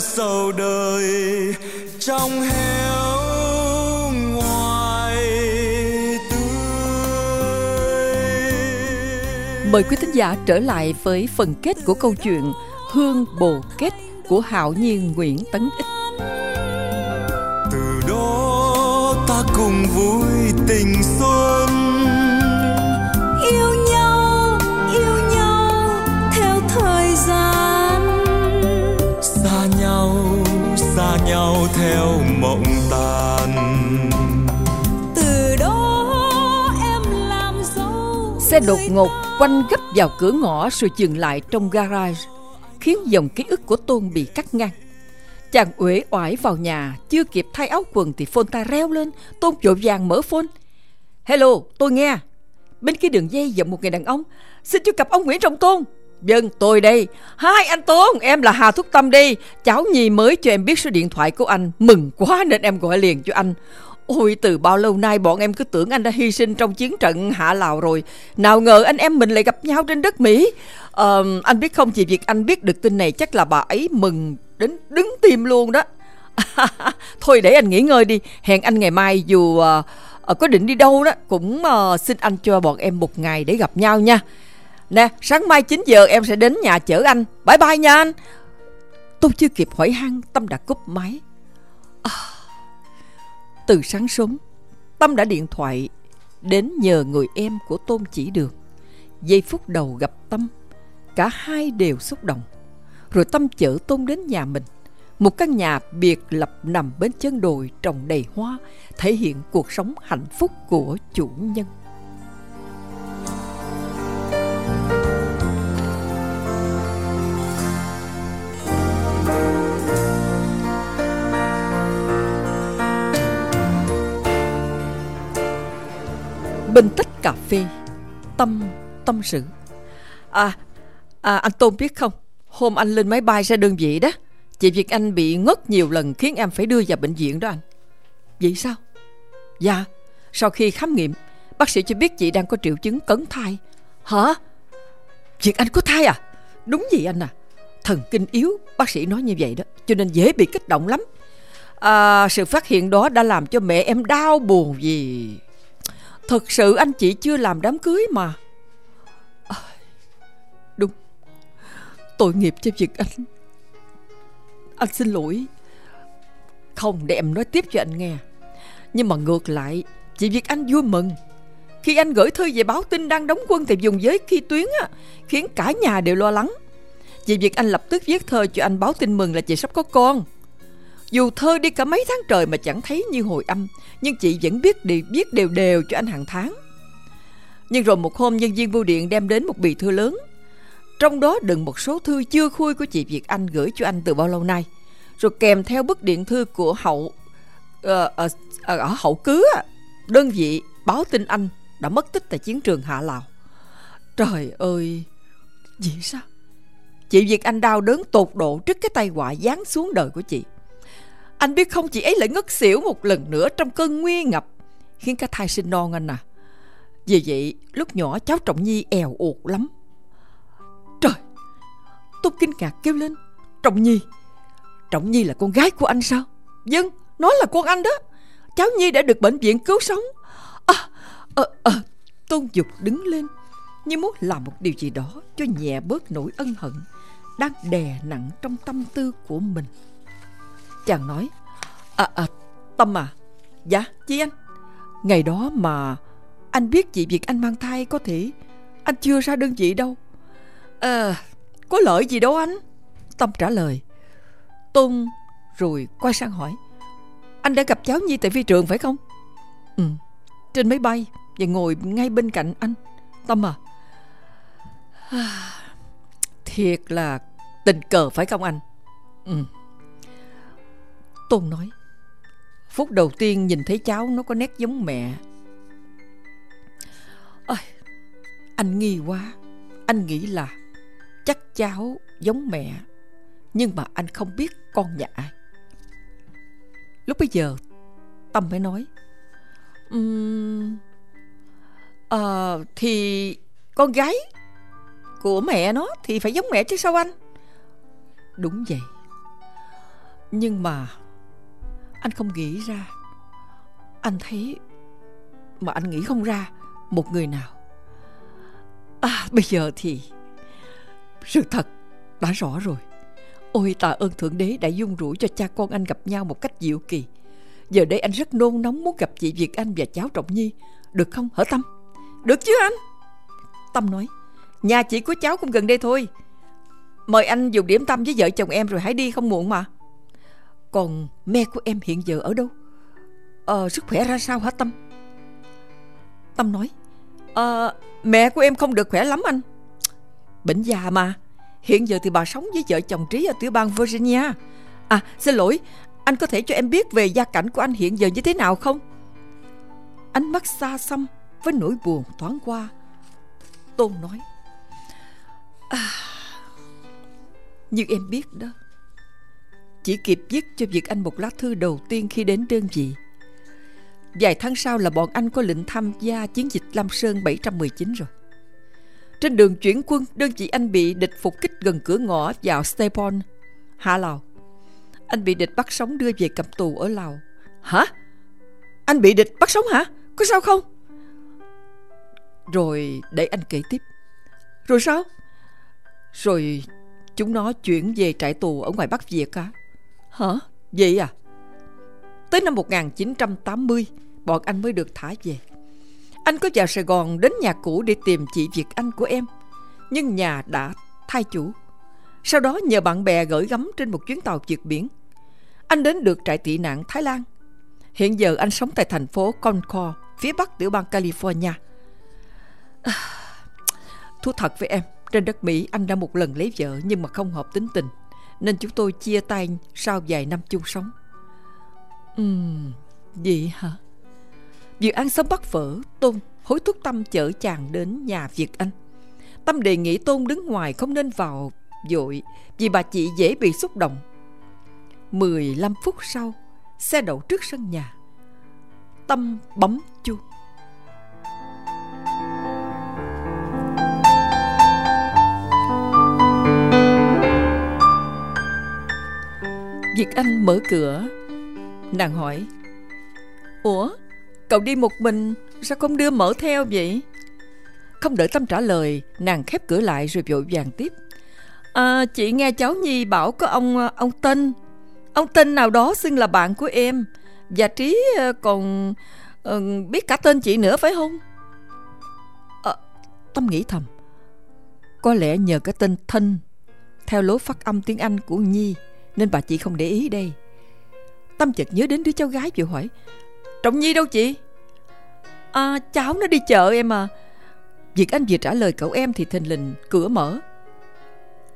sầu đời trong héo ngoài Mời quý thính giả trở lại với phần kết của câu chuyện Hương Bồ Kết của Hạo Nhiên Nguyễn Tấn Ích. Từ đó ta cùng vui tình xuân Yêu nhau, nhau theo mộng tàn Từ đó em làm dấu Xe đột ngột quanh gấp vào cửa ngõ rồi dừng lại trong garage, khiến dòng ký ức của Tôn bị cắt ngang. Chàng uể oải vào nhà, chưa kịp thay áo quần thì phone ta reo lên, Tôn vội vàng mở phone. Hello, tôi nghe. Bên kia đường dây giọng một người đàn ông. Xin cho gặp ông Nguyễn Trọng Tôn. Vâng, tôi đây. Hai anh Tôn, em là Hà Thúc Tâm đi. Cháu Nhi mới cho em biết số điện thoại của anh. Mừng quá nên em gọi liền cho anh. Ôi từ bao lâu nay bọn em cứ tưởng anh đã hy sinh trong chiến trận Hạ Lào rồi Nào ngờ anh em mình lại gặp nhau trên đất Mỹ à, Anh biết không chị việc Anh biết được tin này chắc là bà ấy mừng đến đứng tim luôn đó Thôi để anh nghỉ ngơi đi Hẹn anh ngày mai dù uh, có định đi đâu đó Cũng uh, xin anh cho bọn em một ngày để gặp nhau nha Nè sáng mai 9 giờ em sẽ đến nhà chở anh Bye bye nha anh Tôi chưa kịp hỏi han Tâm đã cúp máy à, từ sáng sớm, Tâm đã điện thoại đến nhờ người em của Tôn chỉ đường. Giây phút đầu gặp Tâm, cả hai đều xúc động. Rồi Tâm chở Tôn đến nhà mình. Một căn nhà biệt lập nằm bên chân đồi trồng đầy hoa, thể hiện cuộc sống hạnh phúc của chủ nhân. Bình tách cà phê Tâm tâm sự. À, à anh Tôn biết không? Hôm anh lên máy bay ra đơn vị đó Chị Việt Anh bị ngất nhiều lần Khiến em phải đưa vào bệnh viện đó anh. Vậy sao? Dạ Sau khi khám nghiệm Bác sĩ cho biết chị đang có triệu chứng cấn thai. Hả? Việt Anh có thai à? Đúng vậy anh à. Thần kinh yếu Bác sĩ nói như vậy đó Cho nên dễ bị kích động lắm. À, Sự phát hiện đó đã làm cho mẹ em đau buồn vì Thật sự anh chị chưa làm đám cưới mà. À, Đúng. Tội nghiệp cho việc anh. Anh xin lỗi. Không để em nói tiếp cho anh nghe. Nhưng mà ngược lại Chị Việt Anh vui mừng. Khi anh gửi thư về báo tin đang đóng quân tại vùng giới khi tuyến á, Khiến cả nhà đều lo lắng. Chị Việt Anh lập tức viết thơ cho anh báo tin mừng là chị sắp có con dù thơ đi cả mấy tháng trời mà chẳng thấy như hồi âm Nhưng chị vẫn biết đi viết đều đều cho anh hàng tháng. Nhưng rồi một hôm nhân viên bưu điện đem đến một bì thư lớn. Trong đó đựng một số thư chưa khui của chị Việt Anh gửi cho anh từ bao lâu nay. Rồi kèm theo bức điện thư của hậu uh, uh, ở hậu cứ Đơn vị báo tin anh đã mất tích tại chiến trường Hạ Lào. Trời ơi Vì sao? Chị Việt Anh đau đớn tột độ trước cái tay họa giáng xuống đời của chị anh biết không chị ấy lại ngất xỉu một lần nữa trong cơn nguy ngập Khiến cả thai sinh non anh à. Vì vậy lúc nhỏ cháu Trọng Nhi èo uột lắm. Trời Tôi kinh ngạc kêu lên Trọng Nhi Trọng Nhi là con gái của anh sao? Dân Nó là con anh đó. Cháu Nhi đã được bệnh viện cứu sống. À à, à, Tôn Dục đứng lên Như muốn làm một điều gì đó Cho nhẹ bớt nỗi ân hận Đang đè nặng trong tâm tư của mình. Chàng nói. À à Tâm à. Dạ chị anh. Ngày đó mà Anh biết chị việc Anh mang thai có thể, Anh chưa ra đơn vị đâu. À Có lợi gì đâu anh? Tâm trả lời. Tôn rồi quay sang hỏi. Anh đã gặp cháu Nhi tại phi trường phải không? Ừ Trên máy bay Và ngồi ngay bên cạnh anh. Tâm à, à Thiệt là tình cờ phải không anh? Ừ. Tôn nói. Phút đầu tiên nhìn thấy cháu nó có nét giống mẹ. Ôi, Anh nghi quá. Anh nghĩ là Chắc cháu giống mẹ Nhưng mà anh không biết con nhà ai. Lúc bây giờ Tâm mới nói um, à, Thì Con gái Của mẹ nó Thì phải giống mẹ chứ sao anh? Đúng vậy. Nhưng mà anh không nghĩ ra. Anh thấy Mà anh nghĩ không ra Một người nào. À bây giờ thì Sự thật đã rõ rồi. Ôi, tạ ơn Thượng Đế đã dung rủi cho cha con anh gặp nhau một cách diệu kỳ. Giờ đây anh rất nôn nóng muốn gặp chị Việt Anh và cháu Trọng Nhi. Được không hở Tâm? Được chứ anh? Tâm nói, Nhà chị của cháu cũng gần đây thôi. Mời anh dùng điểm tâm với vợ chồng em rồi hãy đi không muộn mà. Còn mẹ của em hiện giờ ở đâu? À, sức khỏe ra sao hả Tâm? Tâm nói à, mẹ của em không được khỏe lắm anh. Bệnh già mà. Hiện giờ thì bà sống với vợ chồng Trí ở tiểu bang Virginia. À xin lỗi Anh có thể cho em biết về gia cảnh của anh hiện giờ như thế nào không? Ánh mắt xa xăm Với nỗi buồn thoáng qua. Tôn nói à, Như em biết đó chỉ kịp viết cho Việt Anh một lá thư đầu tiên khi đến đơn vị Vài tháng sau là bọn anh có lệnh tham gia chiến dịch Lam Sơn 719 rồi trên đường chuyển quân, đơn vị anh bị địch phục kích gần cửa ngõ vào Stepon, Hạ Lào. Anh bị địch bắt sống đưa về cầm tù ở Lào. Hả? Anh bị địch bắt sống hả? Có sao không? Rồi để anh kể tiếp. Rồi sao? Rồi chúng nó chuyển về trại tù ở ngoài Bắc Việt à? Hả? Vậy à? Tới năm 1980, bọn anh mới được thả về. Anh có vào Sài Gòn đến nhà cũ để tìm chị Việt Anh của em Nhưng nhà đã thay chủ Sau đó nhờ bạn bè gửi gắm trên một chuyến tàu vượt biển Anh đến được trại tị nạn Thái Lan Hiện giờ anh sống tại thành phố Concord Phía bắc tiểu bang California à, Thú thật với em Trên đất Mỹ anh đã một lần lấy vợ Nhưng mà không hợp tính tình nên chúng tôi chia tay sau vài năm chung sống Ừm, vậy hả? Dự án sống bắt vợ, Tôn hối thúc Tâm chở chàng đến nhà Việt Anh. Tâm đề nghị Tôn đứng ngoài không nên vào dội vì bà chị dễ bị xúc động. 15 phút sau, xe đậu trước sân nhà. Tâm bấm chuông. Việt Anh mở cửa. Nàng hỏi Ủa Cậu đi một mình Sao không đưa mở theo vậy? Không đợi Tâm trả lời Nàng khép cửa lại rồi vội vàng tiếp à, Chị nghe cháu Nhi bảo có ông ông Tinh Ông Tinh nào đó xưng là bạn của em. Và Trí ờ, còn ừ, biết cả tên chị nữa phải không? À, Tâm nghĩ thầm Có lẽ nhờ cái tên Thân Theo lối phát âm tiếng Anh của Nhi nên bà chị không để ý đây. Tâm chợt nhớ đến đứa cháu gái vừa hỏi Trọng Nhi đâu chị? À cháu nó đi chợ em à. Việc anh vừa trả lời cậu em thì thình lình cửa mở.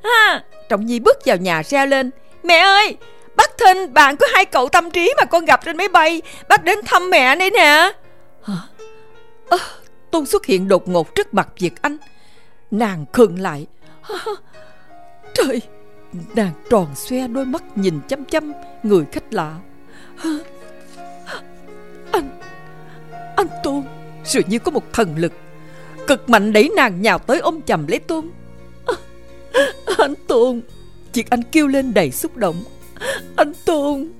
Ha Trọng Nhi bước vào nhà reo lên Mẹ ơi Bác Thinh bạn của hai cậu tâm trí mà con gặp trên máy bay Bác đến thăm mẹ đây nè. Hả? À, Tôn xuất hiện đột ngột trước mặt Việt Anh. Nàng khựng lại. Trời Nàng tròn xoe đôi mắt nhìn chăm chăm Người khách lạ. Anh Anh Tôn, Dường như có một thần lực. Cực mạnh đẩy nàng nhào tới ôm chầm lấy Tôn. Anh Tôn, Chiếc anh kêu lên đầy xúc động. Anh Tôn,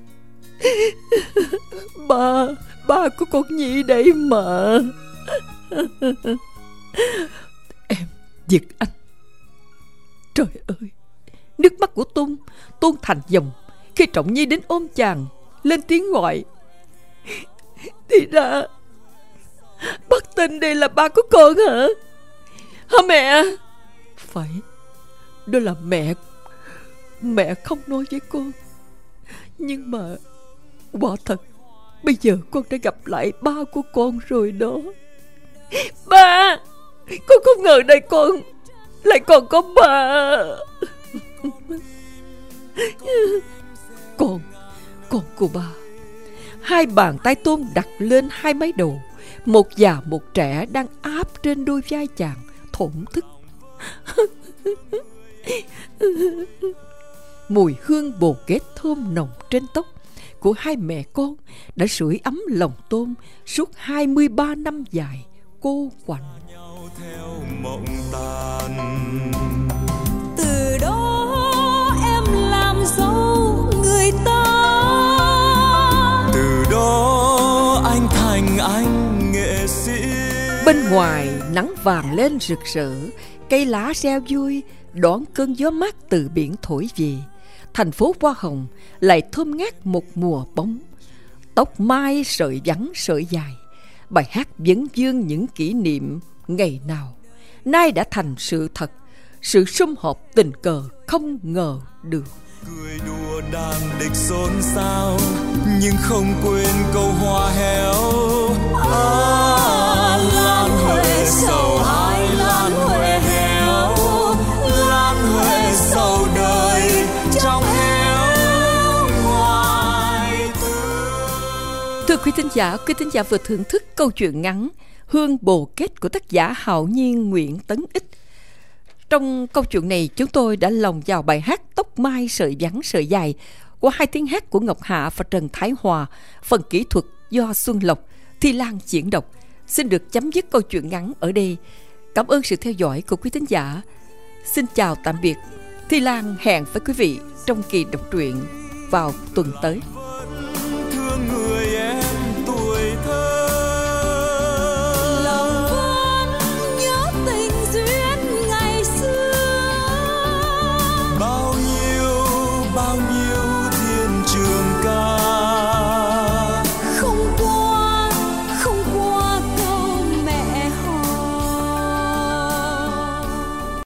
Ba Ba của con Nhi đấy mà. Em việc Anh. Trời ơi. Nước mắt của Tôn Tôn thành dòng. Khi Trọng Nhi đến ôm chàng, Lên tiếng gọi, Thì ra Bắt tin đây là ba của con hả? Hả mẹ? Phải, Đó là mẹ Mẹ không nói với con. Nhưng mà, Quả thật, Bây giờ con đã gặp lại ba của con rồi đó. Ba, Con không ngờ đây con Lại còn có ba. Con Con của ba. Hai bàn tay tôm đặt lên hai mái đầu Một già, một trẻ đang áp trên đôi vai chàng, Thổn thức. Mùi hương bồ kết thơm nồng trên tóc Của hai mẹ con Đã sưởi ấm lòng tôm Suốt 23 năm dài, cô quạnh. Theo mộng tàn. Bên ngoài, nắng vàng lên rực rỡ, Cây lá reo vui, Đón cơn gió mát từ biển thổi về. Thành phố Hoa Hồng lại thơm ngát một mùa bóng. Tóc mai sợi vắng sợi dài, Bài hát vẫn dương những kỷ niệm ngày nào. Nay đã thành sự thật, Sự sum họp tình cờ không ngờ được. Cười đùa đang địch xôn xao, nhưng không quên câu hoa héo. Quý thính giả, quý thính giả vừa thưởng thức câu chuyện ngắn Hương bồ kết của tác giả Hạo Nhiên Nguyễn Tấn Ích trong câu chuyện này, chúng tôi đã lồng vào bài hát Tóc Mai Sợi Vắng Sợi Dài của hai tiếng hát của Ngọc Hạ và Trần Thái Hòa, phần kỹ thuật do Xuân Lộc, Thi Lan diễn đọc. Xin được chấm dứt câu chuyện ngắn ở đây. Cảm ơn sự theo dõi của quý thính giả. Xin chào tạm biệt. Thi Lan hẹn với quý vị trong kỳ đọc truyện vào tuần tới.